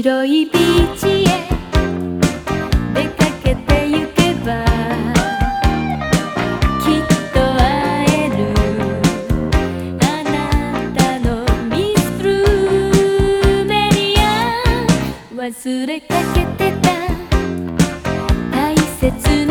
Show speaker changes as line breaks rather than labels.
白いビーチへ。出かけてゆけばきっと会える。あなたのミストルメリア。忘れかけてた。大切な